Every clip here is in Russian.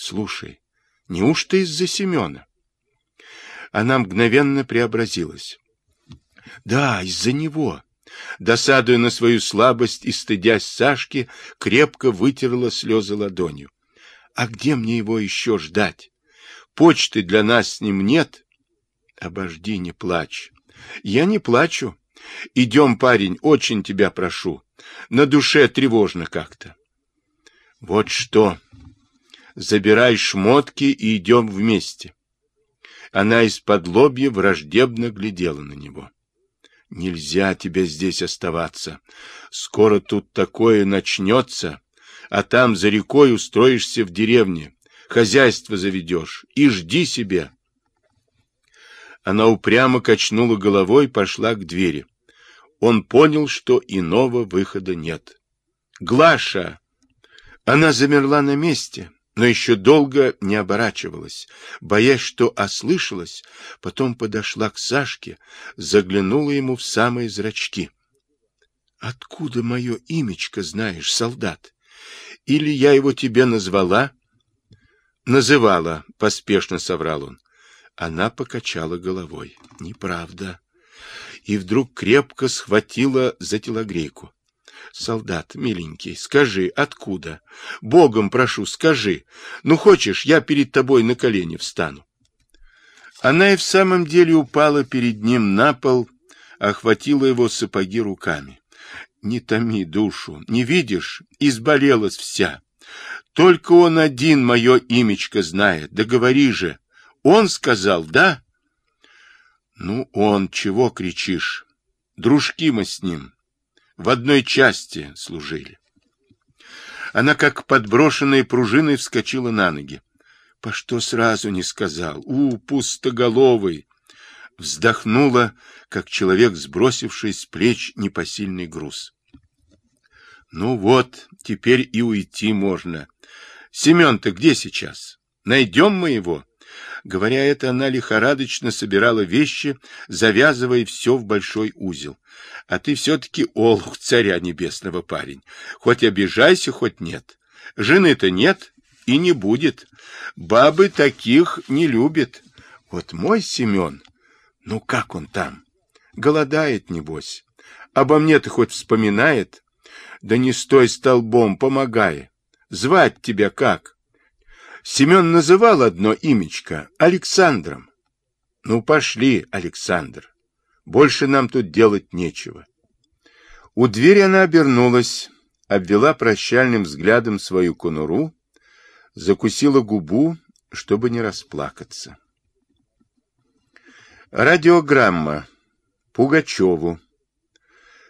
Слушай, неужто из-за Семена? Она мгновенно преобразилась. Да, из-за него. Досадуя на свою слабость и стыдясь Сашки, крепко вытерла слезы ладонью. А где мне его еще ждать? Почты для нас с ним нет. Обожди, не плачь. Я не плачу. Идем, парень, очень тебя прошу. На душе тревожно как-то. Вот что. Забирай шмотки и идем вместе. Она из-под лобья враждебно глядела на него. Нельзя тебе здесь оставаться. Скоро тут такое начнется, а там за рекой устроишься в деревне, хозяйство заведешь и жди себе. Она упрямо качнула головой и пошла к двери. Он понял, что иного выхода нет. «Глаша!» Она замерла на месте, но еще долго не оборачивалась, боясь, что ослышалась, потом подошла к Сашке, заглянула ему в самые зрачки. — Откуда мое имечко знаешь, солдат? Или я его тебе назвала? — Называла, — поспешно соврал он. Она покачала головой. — Неправда. И вдруг крепко схватила за телогрейку. Солдат, миленький, скажи, откуда? Богом прошу, скажи. Ну, хочешь, я перед тобой на колени встану. Она и в самом деле упала перед ним на пол, охватила его сапоги руками. Не томи душу, не видишь, изболелась вся. Только он один мое имечко знает, да говори же. Он сказал, да? Ну, он, чего кричишь? Дружки мы с ним, в одной части служили. Она, как подброшенной пружиной, вскочила на ноги. По что сразу не сказал? У, пустоголовый! Вздохнула, как человек, сбросивший с плеч непосильный груз. Ну вот, теперь и уйти можно. Семен-то где сейчас? Найдем мы его? Говоря это, она лихорадочно собирала вещи, завязывая все в большой узел. А ты все-таки олух царя небесного, парень. Хоть обижайся, хоть нет. Жены-то нет и не будет. Бабы таких не любят. Вот мой Семен, ну как он там? Голодает, небось. Обо мне-то хоть вспоминает? Да не стой столбом, помогай. Звать тебя как? Семен называл одно имечко — Александром. Ну, пошли, Александр. Больше нам тут делать нечего. У двери она обернулась, обвела прощальным взглядом свою конуру, закусила губу, чтобы не расплакаться. Радиограмма. Пугачеву.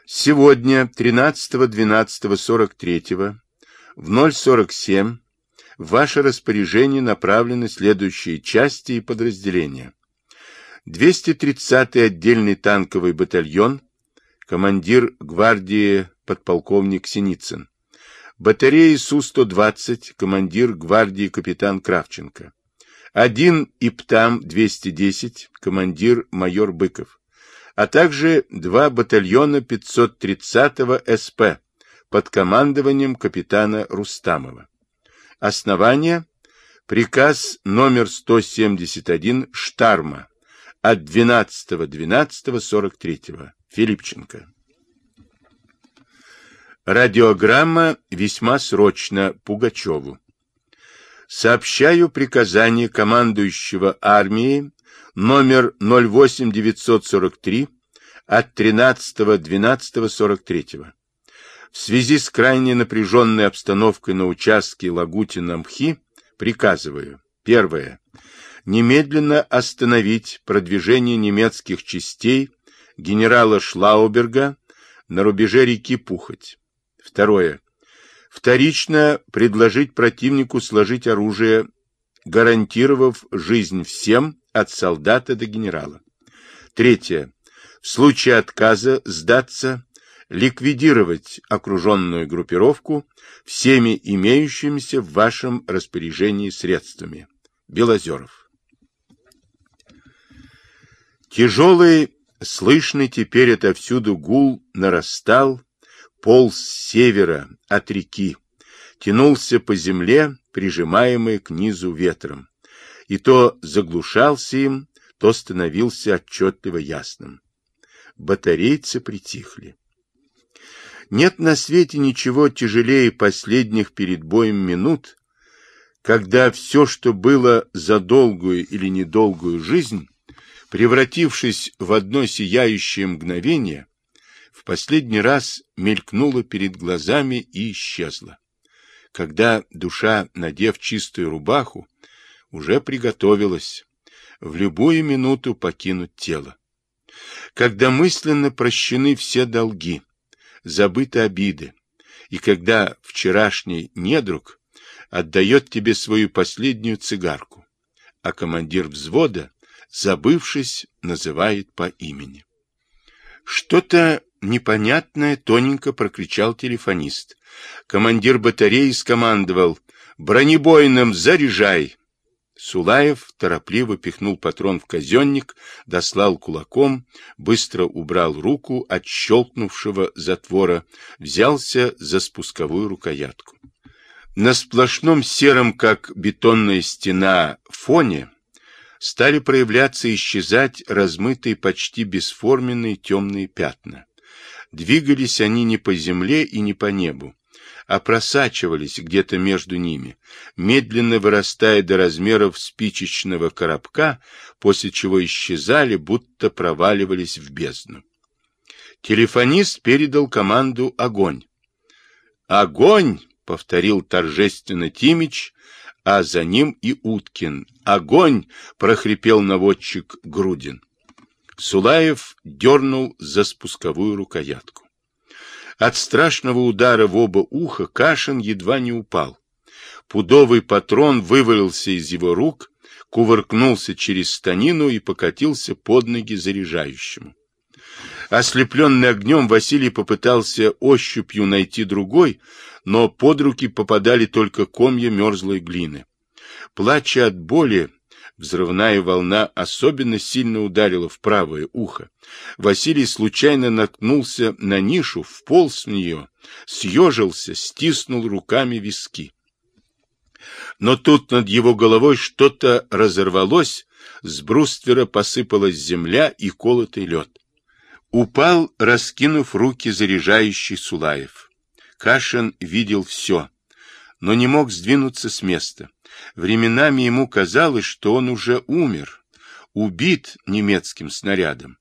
Сегодня, 13.12.43, в 047, в ваше распоряжение направлены следующие части и подразделения. 230-й отдельный танковый батальон, командир гвардии подполковник Синицын. Батареи Су-120, командир гвардии капитан Кравченко. Один ИПТАМ-210, командир майор Быков. А также два батальона 530-го СП под командованием капитана Рустамова. Основание – приказ номер 171 Штарма от 12.12.43. Филипченко. Радиограмма весьма срочно Пугачеву. Сообщаю приказание командующего армией номер 08943 от 13.12.43 в связи с крайне напряженной обстановкой на участке Лагутина-Мхи приказываю. Первое. Немедленно остановить продвижение немецких частей генерала Шлауберга на рубеже реки Пухоть. Второе. Вторично предложить противнику сложить оружие, гарантировав жизнь всем, от солдата до генерала. Третье. В случае отказа сдаться ликвидировать окруженную группировку всеми имеющимися в вашем распоряжении средствами. Белозеров. Тяжелый, слышный теперь отовсюду гул нарастал, полз с севера от реки, тянулся по земле, прижимаемый к низу ветром, и то заглушался им, то становился отчетливо ясным. Батарейцы притихли. Нет на свете ничего тяжелее последних перед боем минут, когда все, что было за долгую или недолгую жизнь, превратившись в одно сияющее мгновение, в последний раз мелькнуло перед глазами и исчезло. Когда душа, надев чистую рубаху, уже приготовилась в любую минуту покинуть тело. Когда мысленно прощены все долги, забыты обиды, и когда вчерашний недруг отдает тебе свою последнюю цигарку, а командир взвода, забывшись, называет по имени. Что-то непонятное тоненько прокричал телефонист. Командир батареи скомандовал «Бронебойным заряжай!» Сулаев торопливо пихнул патрон в казенник, дослал кулаком, быстро убрал руку от щелкнувшего затвора, взялся за спусковую рукоятку. На сплошном сером, как бетонная стена, фоне стали проявляться и исчезать размытые почти бесформенные темные пятна. Двигались они не по земле и не по небу, а просачивались где-то между ними, медленно вырастая до размеров спичечного коробка, после чего исчезали, будто проваливались в бездну. Телефонист передал команду «Огонь». «Огонь!» — повторил торжественно Тимич, а за ним и Уткин. «Огонь!» — прохрипел наводчик Грудин. Сулаев дернул за спусковую рукоятку. От страшного удара в оба уха Кашин едва не упал. Пудовый патрон вывалился из его рук, кувыркнулся через станину и покатился под ноги заряжающему. Ослепленный огнем, Василий попытался ощупью найти другой, но под руки попадали только комья мерзлой глины. Плача от боли, Взрывная волна особенно сильно ударила в правое ухо. Василий случайно наткнулся на нишу, вполз в нее, съежился, стиснул руками виски. Но тут над его головой что-то разорвалось, с бруствера посыпалась земля и колотый лед. Упал, раскинув руки заряжающий Сулаев. Кашин видел все, но не мог сдвинуться с места. Временами ему казалось, что он уже умер, убит немецким снарядом.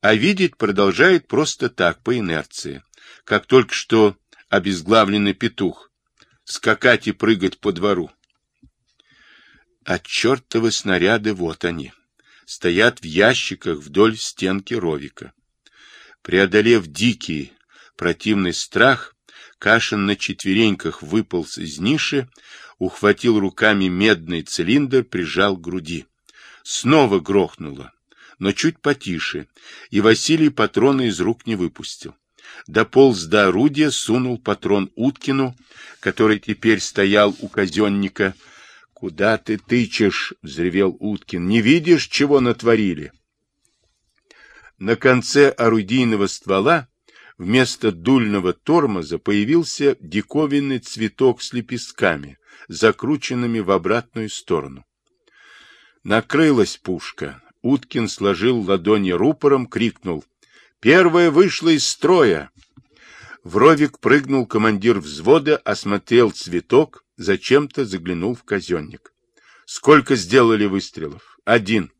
А видеть продолжает просто так, по инерции, как только что обезглавленный петух, скакать и прыгать по двору. А чертовы снаряды, вот они, стоят в ящиках вдоль стенки ровика. Преодолев дикий, противный страх, Кашин на четвереньках выполз из ниши, ухватил руками медный цилиндр, прижал к груди. Снова грохнуло, но чуть потише, и Василий патроны из рук не выпустил. Дополз до орудия, сунул патрон Уткину, который теперь стоял у казенника. — Куда ты тычешь? — взревел Уткин. — Не видишь, чего натворили? На конце орудийного ствола вместо дульного тормоза появился диковинный цветок с лепестками, закрученными в обратную сторону. Накрылась пушка. Уткин сложил ладони рупором, крикнул. «Первая вышла из строя!» В ровик прыгнул командир взвода, осмотрел цветок, зачем-то заглянул в казенник. «Сколько сделали выстрелов?» «Один».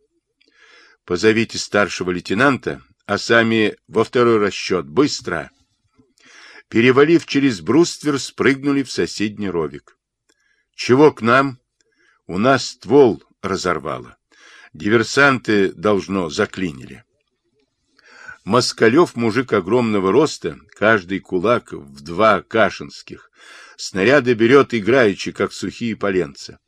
«Позовите старшего лейтенанта, а сами во второй расчет. Быстро!» Перевалив через бруствер, спрыгнули в соседний ровик. Чего к нам? У нас ствол разорвало. Диверсанты, должно, заклинили. Москалев, мужик огромного роста, каждый кулак в два кашинских. Снаряды берет играючи, как сухие поленца.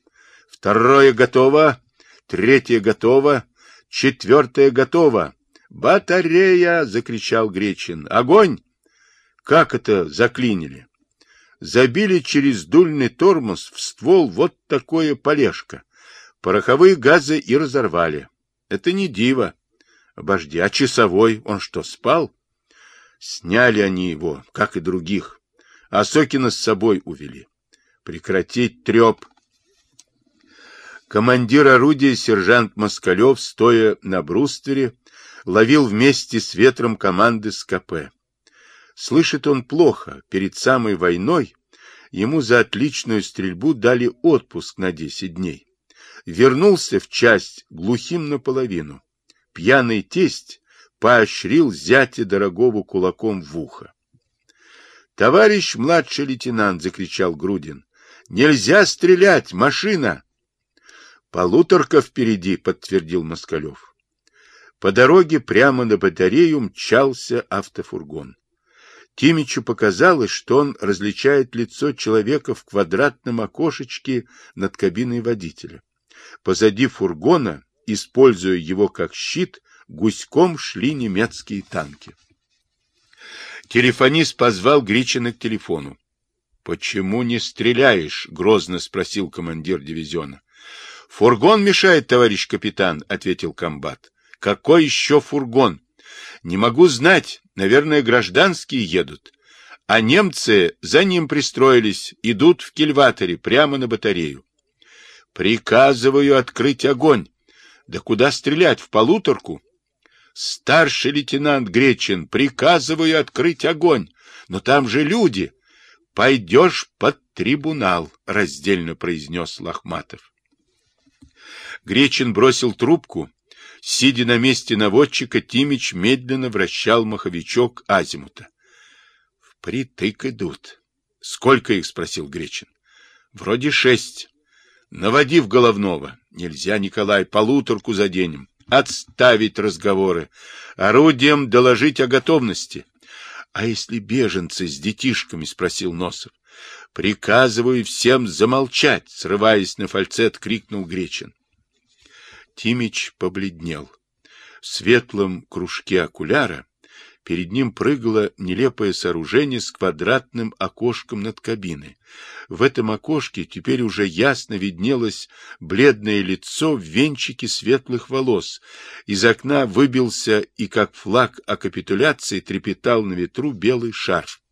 Второе готово, третье готово, четвертое готово. «Батарея!» — закричал Гречин. «Огонь!» «Как это заклинили?» забили через дульный тормоз в ствол вот такое полежка. Пороховые газы и разорвали. Это не диво. Обожди, а часовой, он что, спал? Сняли они его, как и других. А Сокина с собой увели. Прекратить треп. Командир орудия сержант Москалев, стоя на бруствере, ловил вместе с ветром команды с КП. Слышит он плохо. Перед самой войной ему за отличную стрельбу дали отпуск на 10 дней. Вернулся в часть глухим наполовину. Пьяный тесть поощрил зятя дорогого кулаком в ухо. «Товарищ младший лейтенант!» — закричал Грудин. «Нельзя стрелять! Машина!» «Полуторка впереди!» — подтвердил Москалев. По дороге прямо на батарею мчался автофургон. Тимичу показалось, что он различает лицо человека в квадратном окошечке над кабиной водителя. Позади фургона, используя его как щит, гуськом шли немецкие танки. Телефонист позвал Гричина к телефону. — Почему не стреляешь? — грозно спросил командир дивизиона. — Фургон мешает, товарищ капитан, — ответил комбат. — Какой еще фургон? — Не могу знать. Наверное, гражданские едут. А немцы за ним пристроились, идут в кильваторе, прямо на батарею. Приказываю открыть огонь. Да куда стрелять, в полуторку? Старший лейтенант Гречин, приказываю открыть огонь. Но там же люди. Пойдешь под трибунал, раздельно произнес Лохматов. Гречин бросил трубку Сидя на месте наводчика, Тимич медленно вращал маховичок азимута. — Впритык идут. — Сколько их? — спросил Гречин. — Вроде шесть. — Наводи в головного. — Нельзя, Николай, полуторку заденем. Отставить разговоры. Орудием доложить о готовности. — А если беженцы с детишками? — спросил Носов. — Приказываю всем замолчать, срываясь на фальцет, крикнул Гречин. Тимич побледнел. В светлом кружке окуляра перед ним прыгало нелепое сооружение с квадратным окошком над кабиной. В этом окошке теперь уже ясно виднелось бледное лицо в венчике светлых волос. Из окна выбился и, как флаг о капитуляции, трепетал на ветру белый шарф.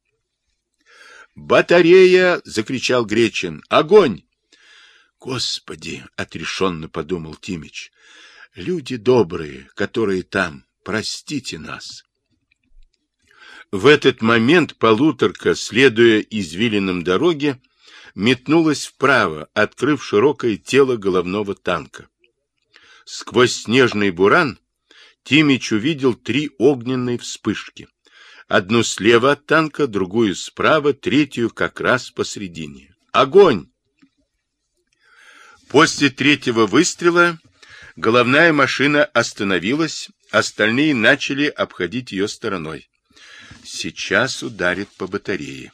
«Батарея!» — закричал Гречин. «Огонь!» Господи, отрешенно подумал Тимич, люди добрые, которые там, простите нас. В этот момент полуторка, следуя извилинам дороги, метнулась вправо, открыв широкое тело головного танка. Сквозь снежный буран Тимич увидел три огненные вспышки. Одну слева от танка, другую справа, третью как раз посредине. Огонь! После третьего выстрела головная машина остановилась, остальные начали обходить ее стороной. Сейчас ударит по батарее.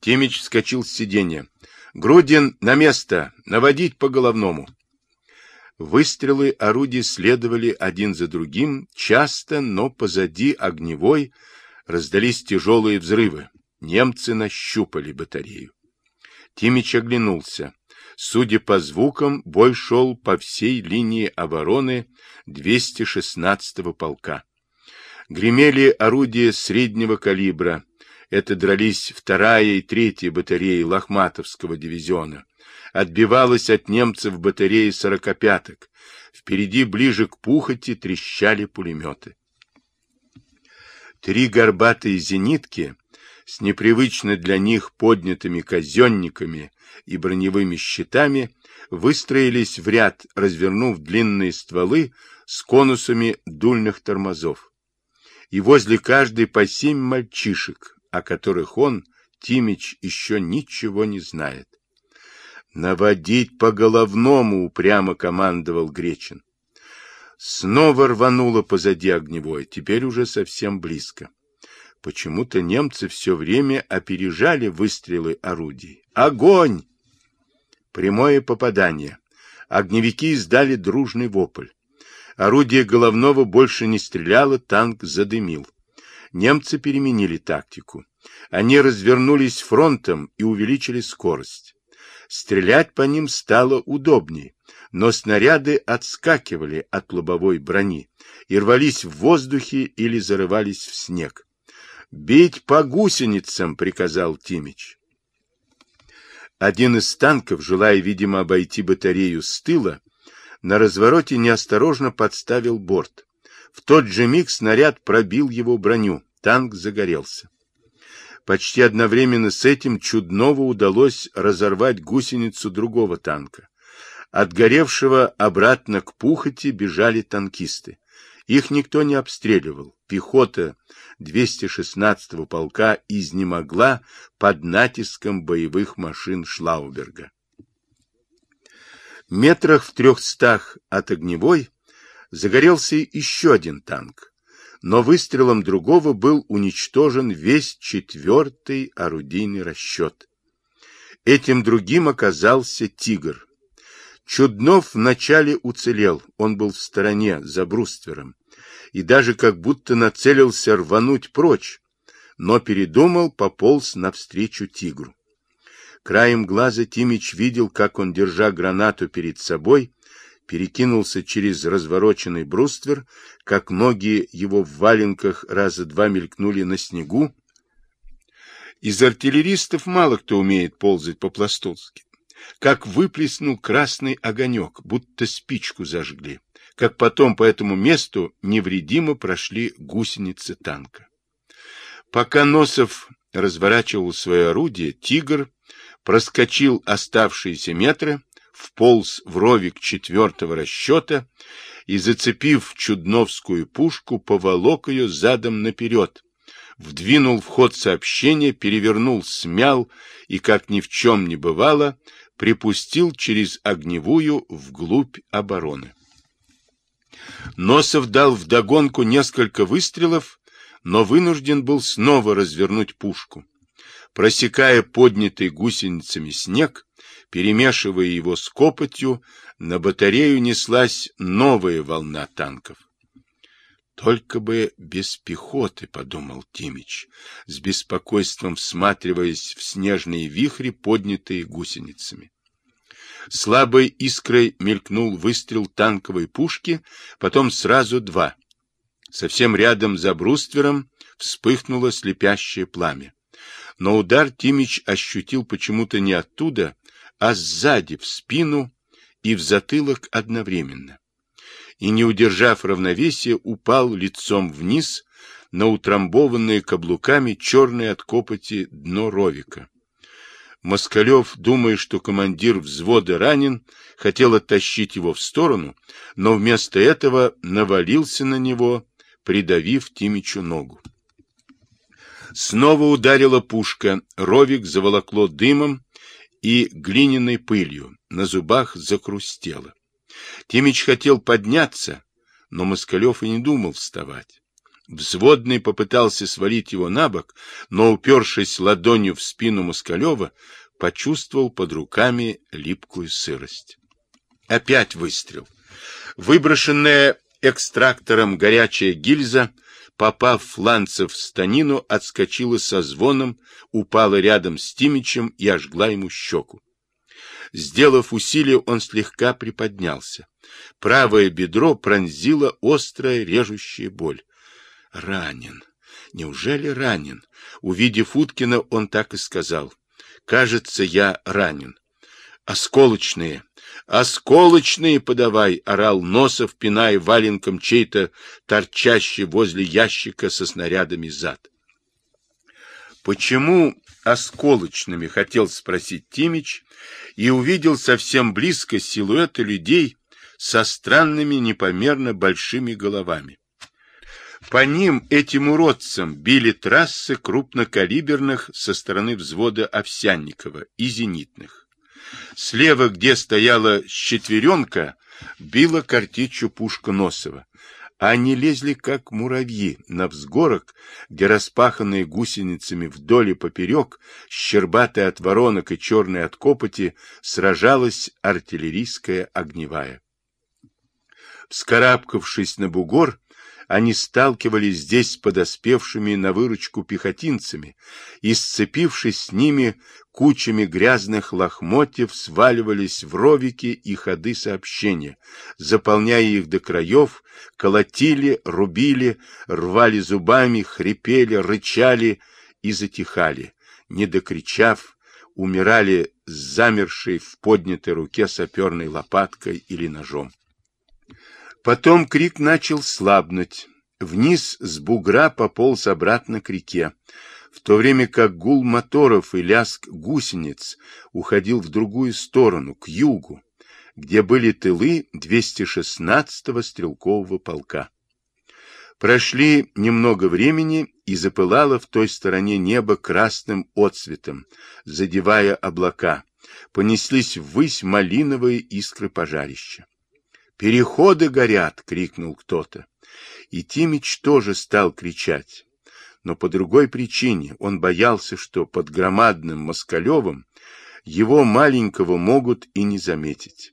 Темич вскочил с сиденья. «Грудин на место! Наводить по головному!» Выстрелы орудий следовали один за другим, часто, но позади огневой раздались тяжелые взрывы. Немцы нащупали батарею. Тимич оглянулся. Судя по звукам, бой шел по всей линии обороны 216-го полка. Гремели орудия среднего калибра. Это дрались вторая и третья батареи Лохматовского дивизиона. Отбивалась от немцев батареи сорокопяток. Впереди, ближе к Пухоти, трещали пулеметы. Три горбатые зенитки с непривычно для них поднятыми казенниками и броневыми щитами выстроились в ряд, развернув длинные стволы с конусами дульных тормозов. И возле каждой по семь мальчишек, о которых он, Тимич, еще ничего не знает. «Наводить по головному!» — упрямо командовал Гречин. Снова рвануло позади огневой, теперь уже совсем близко. Почему-то немцы все время опережали выстрелы орудий. Огонь! Прямое попадание. Огневики издали дружный вопль. Орудие головного больше не стреляло, танк задымил. Немцы переменили тактику. Они развернулись фронтом и увеличили скорость. Стрелять по ним стало удобнее, но снаряды отскакивали от лобовой брони и рвались в воздухе или зарывались в снег. «Бить по гусеницам!» — приказал Тимич. Один из танков, желая, видимо, обойти батарею с тыла, на развороте неосторожно подставил борт. В тот же миг снаряд пробил его броню. Танк загорелся. Почти одновременно с этим Чуднову удалось разорвать гусеницу другого танка. От горевшего обратно к Пухоти бежали танкисты. Их никто не обстреливал. Пехота 216-го полка изнемогла под натиском боевых машин Шлауберга. Метрах в трехстах от огневой загорелся еще один танк, но выстрелом другого был уничтожен весь четвертый орудийный расчет. Этим другим оказался «Тигр». Чуднов вначале уцелел, он был в стороне, за бруствером, и даже как будто нацелился рвануть прочь, но передумал, пополз навстречу тигру. Краем глаза Тимич видел, как он, держа гранату перед собой, перекинулся через развороченный бруствер, как ноги его в валенках раза два мелькнули на снегу. Из артиллеристов мало кто умеет ползать по-пластунски. Как выплеснул красный огонек, будто спичку зажгли. Как потом по этому месту невредимо прошли гусеницы танка. Пока Носов разворачивал свое орудие, «Тигр» проскочил оставшиеся метры, вполз в ровик четвертого расчета и, зацепив чудновскую пушку, поволок ее задом наперед, вдвинул в ход сообщения, перевернул, смял и, как ни в чем не бывало, припустил через огневую вглубь обороны. Носов дал вдогонку несколько выстрелов, но вынужден был снова развернуть пушку. Просекая поднятый гусеницами снег, перемешивая его с копотью, на батарею неслась новая волна танков. Только бы без пехоты, подумал Тимич, с беспокойством всматриваясь в снежные вихри, поднятые гусеницами. Слабой искрой мелькнул выстрел танковой пушки, потом сразу два. Совсем рядом за бруствером вспыхнуло слепящее пламя. Но удар Тимич ощутил почему-то не оттуда, а сзади, в спину и в затылок одновременно. И, не удержав равновесия, упал лицом вниз на утрамбованные каблуками черное от копоти дно ровика. Москалев, думая, что командир взвода ранен, хотел оттащить его в сторону, но вместо этого навалился на него, придавив Тимичу ногу. Снова ударила пушка, ровик заволокло дымом и глиняной пылью, на зубах закрустело. Тимич хотел подняться, но Москалев и не думал вставать. Взводный попытался свалить его на бок, но, упершись ладонью в спину Москалева, почувствовал под руками липкую сырость. Опять выстрел. Выброшенная экстрактором горячая гильза, попав фланцев в станину, отскочила со звоном, упала рядом с Тимичем и ожгла ему щеку. Сделав усилие, он слегка приподнялся. Правое бедро пронзила острая режущая боль. Ранен. Неужели ранен? Увидев Уткина, он так и сказал. Кажется, я ранен. Осколочные. Осколочные подавай, орал Носов, пиная валенком чей-то торчащий возле ящика со снарядами зад. Почему осколочными, хотел спросить Тимич, и увидел совсем близко силуэты людей со странными непомерно большими головами. По ним, этим уродцам, били трассы крупнокалиберных со стороны взвода Овсянникова и зенитных. Слева, где стояла четверенка, била картечью пушка Носова, а они лезли, как муравьи, на взгорок, где распаханные гусеницами вдоль и поперек, щербатая от воронок и черная от копоти, сражалась артиллерийская огневая. Вскарабкавшись на бугор, они сталкивались здесь с подоспевшими на выручку пехотинцами и, сцепившись с ними, кучами грязных лохмотьев сваливались в ровики и ходы сообщения, заполняя их до краев, колотили, рубили, рвали зубами, хрипели, рычали и затихали, не докричав, умирали с замершей в поднятой руке саперной лопаткой или ножом. Потом крик начал слабнуть. Вниз с бугра пополз обратно к реке, в то время как гул моторов и лязг гусениц уходил в другую сторону, к югу, где были тылы 216-го стрелкового полка. Прошли немного времени, и запылало в той стороне небо красным отцветом, задевая облака. Понеслись ввысь малиновые искры пожарища. «Переходы горят!» — крикнул кто-то. И Тимич тоже стал кричать. Но по другой причине он боялся, что под громадным Москалевым его маленького могут и не заметить.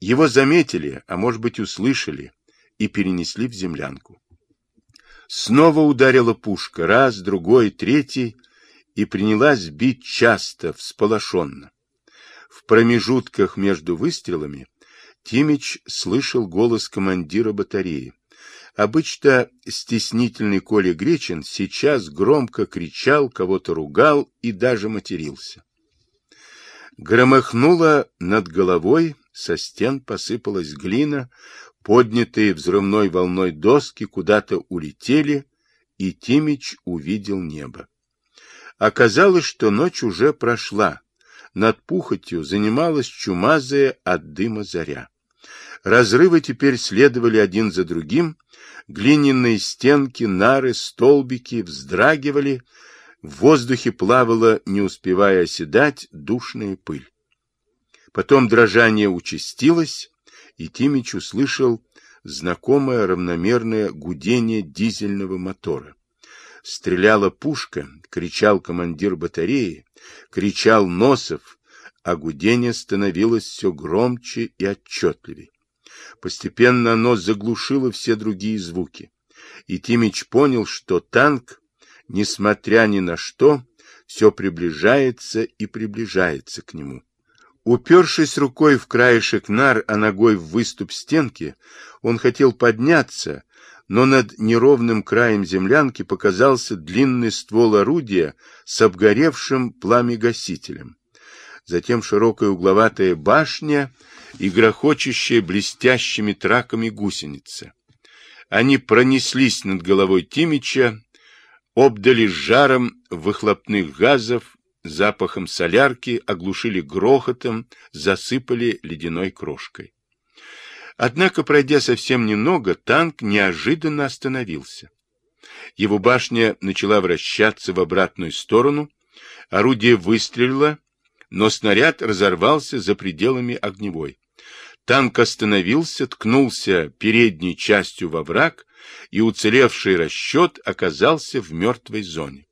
Его заметили, а может быть услышали, и перенесли в землянку. Снова ударила пушка, раз, другой, третий, и принялась бить часто, всполошенно. В промежутках между выстрелами Тимич слышал голос командира батареи. Обычно стеснительный Коля Гречин сейчас громко кричал, кого-то ругал и даже матерился. Громыхнуло над головой, со стен посыпалась глина, поднятые взрывной волной доски куда-то улетели, и Тимич увидел небо. Оказалось, что ночь уже прошла. Над Пухотью занималась чумазая от дыма заря. Разрывы теперь следовали один за другим, глиняные стенки, нары, столбики вздрагивали, в воздухе плавала, не успевая оседать, душная пыль. Потом дрожание участилось, и Тимич услышал знакомое равномерное гудение дизельного мотора. Стреляла пушка, кричал командир батареи, кричал Носов, а гудение становилось все громче и отчетливее. Постепенно оно заглушило все другие звуки. И Тимич понял, что танк, несмотря ни на что, все приближается и приближается к нему. Упершись рукой в краешек нар, а ногой в выступ стенки, он хотел подняться, но над неровным краем землянки показался длинный ствол орудия с обгоревшим пламегасителем. Затем широкая угловатая башня и грохочущая блестящими траками гусеница. Они пронеслись над головой Тимича, обдали жаром выхлопных газов, запахом солярки, оглушили грохотом, засыпали ледяной крошкой. Однако, пройдя совсем немного, танк неожиданно остановился. Его башня начала вращаться в обратную сторону, орудие выстрелило, но снаряд разорвался за пределами огневой. Танк остановился, ткнулся передней частью во враг, и уцелевший расчет оказался в мертвой зоне.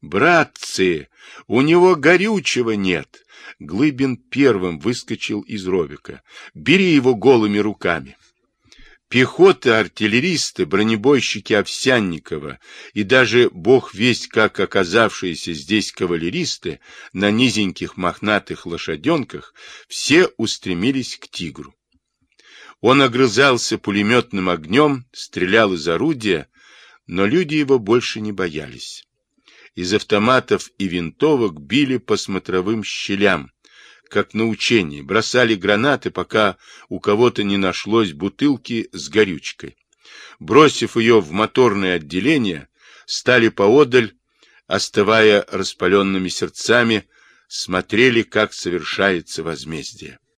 «Братцы, у него горючего нет!» Глыбин первым выскочил из ровика. «Бери его голыми руками!» Пехота, артиллеристы, бронебойщики Овсянникова и даже бог весть как оказавшиеся здесь кавалеристы на низеньких мохнатых лошаденках все устремились к тигру. Он огрызался пулеметным огнем, стрелял из орудия, но люди его больше не боялись. Из автоматов и винтовок били по смотровым щелям, как на учении, бросали гранаты, пока у кого-то не нашлось бутылки с горючкой. Бросив ее в моторное отделение, стали поодаль, остывая распаленными сердцами, смотрели, как совершается возмездие.